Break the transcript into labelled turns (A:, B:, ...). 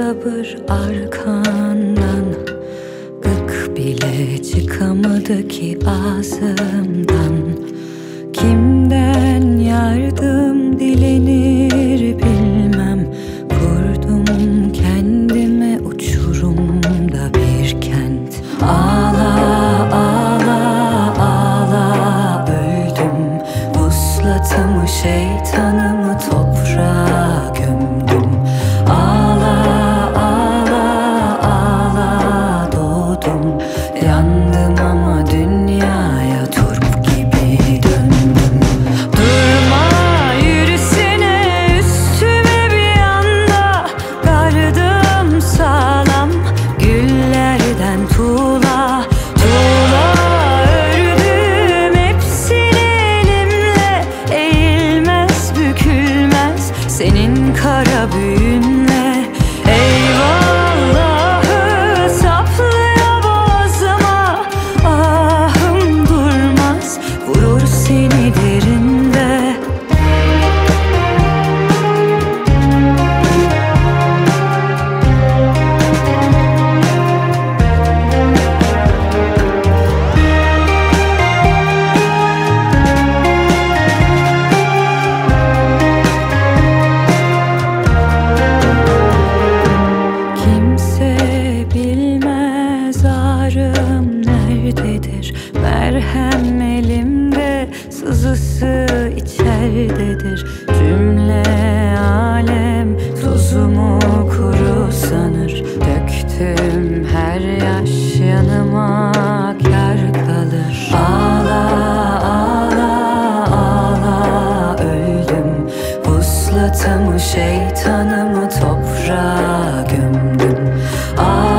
A: sabır arkandan. Gık bile çıkamadı ki ağzımdan. Kimden yardım dilenir bilmem. Kurdum kendime uçurumda bir kent. Ağla ağla ağla öldüm. Vuslatımı şeytanımı Merhem elimde sızısı içerdedir Cümle alem tuzumu kuru sanır. Döktüm her yaş yanıma kar kalır. Ağla ağla ağla öldüm. Vuslatımı şeytanımı toprağa gömdüm. Ağla.